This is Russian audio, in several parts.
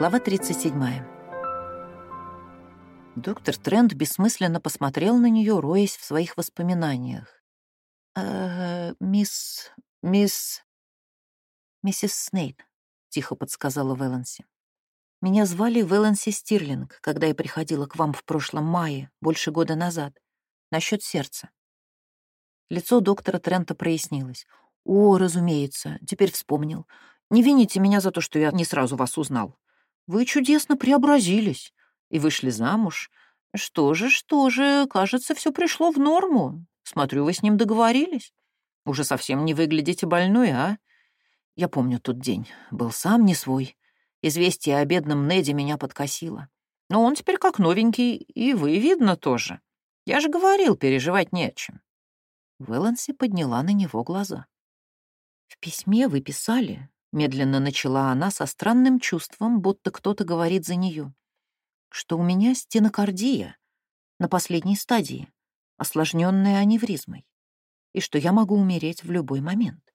Глава 37. Доктор Трент бессмысленно посмотрел на нее, роясь в своих воспоминаниях. «Э, «Мисс... мисс... миссис Снейп», — тихо подсказала Вэланси. «Меня звали Вэланси Стирлинг, когда я приходила к вам в прошлом мае, больше года назад, насчет сердца». Лицо доктора Трента прояснилось. «О, разумеется, теперь вспомнил. Не вините меня за то, что я не сразу вас узнал. Вы чудесно преобразились и вышли замуж. Что же, что же, кажется, все пришло в норму. Смотрю, вы с ним договорились. Уже совсем не выглядите больной, а? Я помню тот день. Был сам не свой. Известие о бедном Неде меня подкосило. Но он теперь как новенький, и вы, видно, тоже. Я же говорил, переживать не о чем. Вэланси подняла на него глаза. В письме вы писали, Медленно начала она со странным чувством, будто кто-то говорит за нее, что у меня стенокардия на последней стадии, осложненная аневризмой, и что я могу умереть в любой момент,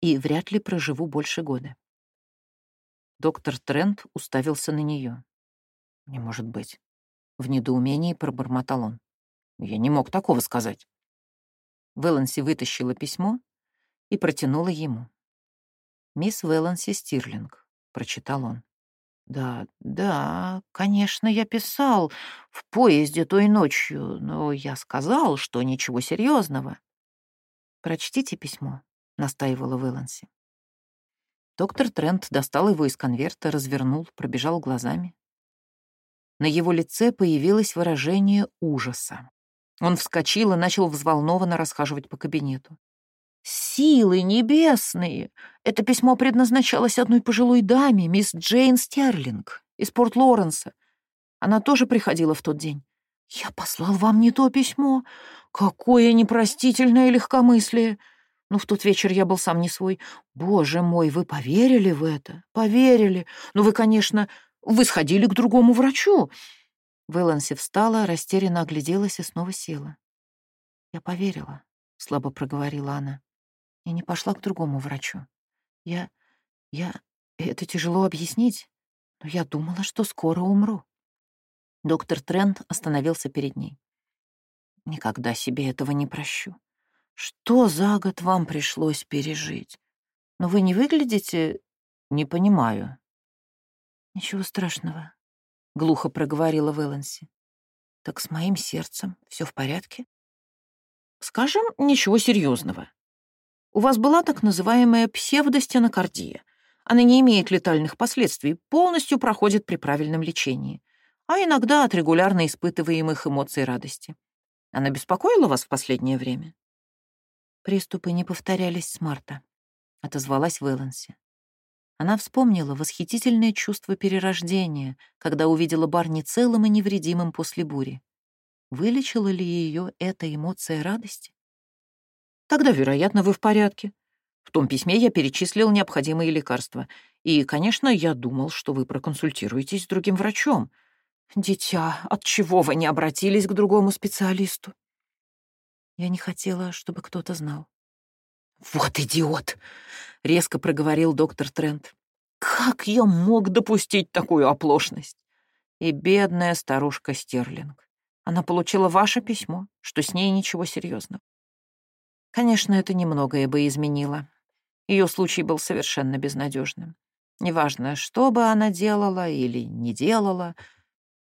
и вряд ли проживу больше года. Доктор Трент уставился на нее. «Не может быть». В недоумении пробормотал он. «Я не мог такого сказать». Вэланси вытащила письмо и протянула ему. «Мисс Вэланси Стирлинг», — прочитал он. «Да, да, конечно, я писал в поезде той ночью, но я сказал, что ничего серьезного. «Прочтите письмо», — настаивала Вэланси. Доктор Трент достал его из конверта, развернул, пробежал глазами. На его лице появилось выражение ужаса. Он вскочил и начал взволнованно расхаживать по кабинету. Силы небесные! Это письмо предназначалось одной пожилой даме, мисс Джейн Стерлинг, из Порт-Лоренса. Она тоже приходила в тот день. Я послал вам не то письмо. Какое непростительное легкомыслие! Ну, в тот вечер я был сам не свой. Боже мой, вы поверили в это? Поверили. Ну, вы, конечно, вы сходили к другому врачу. Вэланси встала, растерянно огляделась и снова села. «Я поверила», — слабо проговорила она. Я не пошла к другому врачу. Я... я... Это тяжело объяснить, но я думала, что скоро умру. Доктор Трент остановился перед ней. Никогда себе этого не прощу. Что за год вам пришлось пережить? Но вы не выглядите... Не понимаю. Ничего страшного, — глухо проговорила Вэланси. Так с моим сердцем все в порядке? Скажем, ничего серьезного. У вас была так называемая псевдостенокардия. Она не имеет летальных последствий, полностью проходит при правильном лечении, а иногда от регулярно испытываемых эмоций радости. Она беспокоила вас в последнее время? Приступы не повторялись с марта, отозвалась Вэланси. Она вспомнила восхитительное чувство перерождения, когда увидела Барни целым и невредимым после бури. Вылечила ли ее эта эмоция радости? Тогда, вероятно, вы в порядке. В том письме я перечислил необходимые лекарства. И, конечно, я думал, что вы проконсультируетесь с другим врачом. Дитя, от чего вы не обратились к другому специалисту? Я не хотела, чтобы кто-то знал. «Вот идиот!» — резко проговорил доктор Трент. «Как я мог допустить такую оплошность?» И бедная старушка Стерлинг. Она получила ваше письмо, что с ней ничего серьезного. Конечно, это немногое бы изменило. Ее случай был совершенно безнадежным. Неважно, что бы она делала или не делала,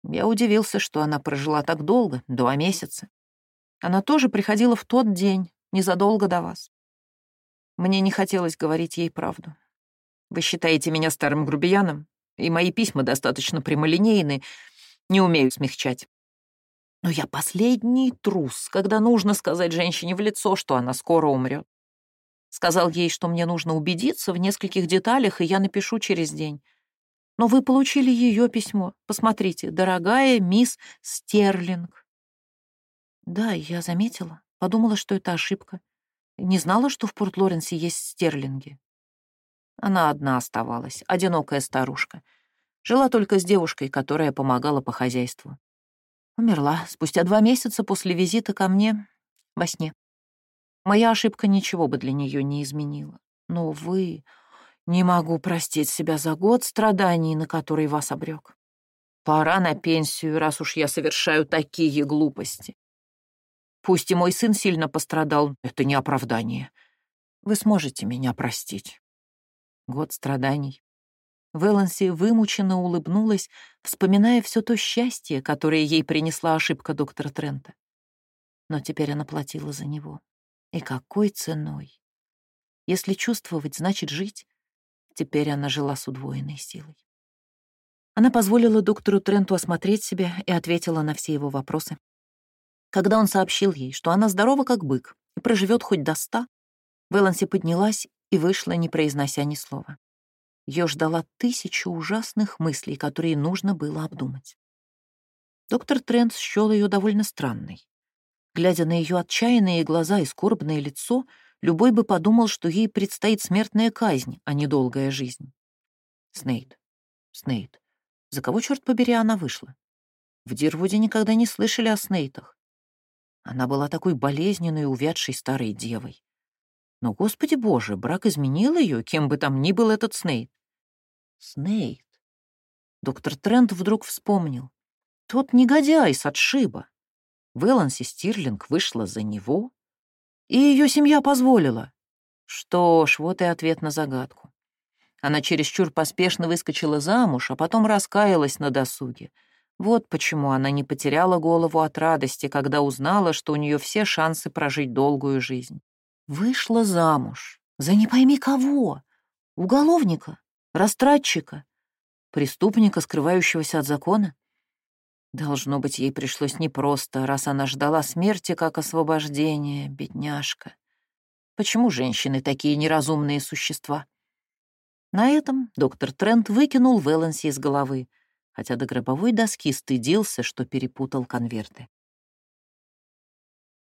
я удивился, что она прожила так долго, два месяца. Она тоже приходила в тот день, незадолго до вас. Мне не хотелось говорить ей правду. Вы считаете меня старым грубияном, и мои письма достаточно прямолинейны, не умею смягчать. Но я последний трус, когда нужно сказать женщине в лицо, что она скоро умрет. Сказал ей, что мне нужно убедиться в нескольких деталях, и я напишу через день. Но вы получили ее письмо. Посмотрите, дорогая мисс Стерлинг. Да, я заметила. Подумала, что это ошибка. Не знала, что в Порт-Лоренсе есть стерлинги. Она одна оставалась, одинокая старушка. Жила только с девушкой, которая помогала по хозяйству. Умерла спустя два месяца после визита ко мне во сне. Моя ошибка ничего бы для нее не изменила. Но вы... Не могу простить себя за год страданий, на который вас обрек. Пора на пенсию, раз уж я совершаю такие глупости. Пусть и мой сын сильно пострадал, это не оправдание. Вы сможете меня простить. Год страданий. Вэланси вымученно улыбнулась, вспоминая все то счастье, которое ей принесла ошибка доктора Трента. Но теперь она платила за него. И какой ценой? Если чувствовать, значит жить. Теперь она жила с удвоенной силой. Она позволила доктору Тренту осмотреть себя и ответила на все его вопросы. Когда он сообщил ей, что она здорова как бык и проживет хоть до ста, Вэланси поднялась и вышла, не произнося ни слова. Ее ждала тысяча ужасных мыслей, которые нужно было обдумать. Доктор Трент счел ее довольно странной. Глядя на ее отчаянные глаза и скорбное лицо, любой бы подумал, что ей предстоит смертная казнь, а не долгая жизнь. Снейд, Снейд, за кого, черт побери, она вышла? В Дирвуде никогда не слышали о Снейтах. Она была такой болезненной, увядшей старой девой. Но, Господи Боже, брак изменил ее, кем бы там ни был этот Снейт. Снейт. Доктор Трент вдруг вспомнил. Тот негодяй с отшиба. Вэланси Стирлинг вышла за него, и ее семья позволила. Что ж, вот и ответ на загадку. Она чересчур поспешно выскочила замуж, а потом раскаялась на досуге. Вот почему она не потеряла голову от радости, когда узнала, что у нее все шансы прожить долгую жизнь. Вышла замуж. За не пойми кого. Уголовника, растратчика, преступника, скрывающегося от закона. Должно быть, ей пришлось непросто, раз она ждала смерти как освобождения, бедняжка. Почему женщины такие неразумные существа? На этом доктор Трент выкинул Вэланси из головы, хотя до гробовой доски стыдился, что перепутал конверты.